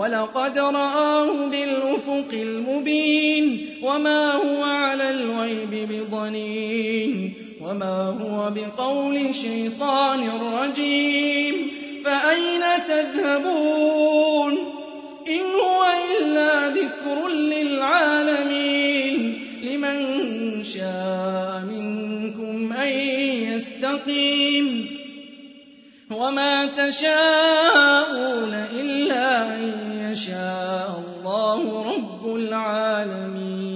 وَلَقَدْ رَآهُ بِالْأُفُقِ الْمُبِينِ وَمَا هُوَ عَلَى الْغَيْبِ بِضَنِينٍ وَمَا هُوَ بِقَوْلِ شَيْطَانٍ رَّجِيمٍ فَأَيْنَ تَذْهَبُونَ إِنْ هُوَ إِلَّا ذِكْرٌ لِّلْعَالَمِينَ لِمَن شَاءَ مِنكُمْ أَن يَسْتَقِيمَ وَمَا تَشَاءُونَ رَبُّ الْعَالَمِينَ.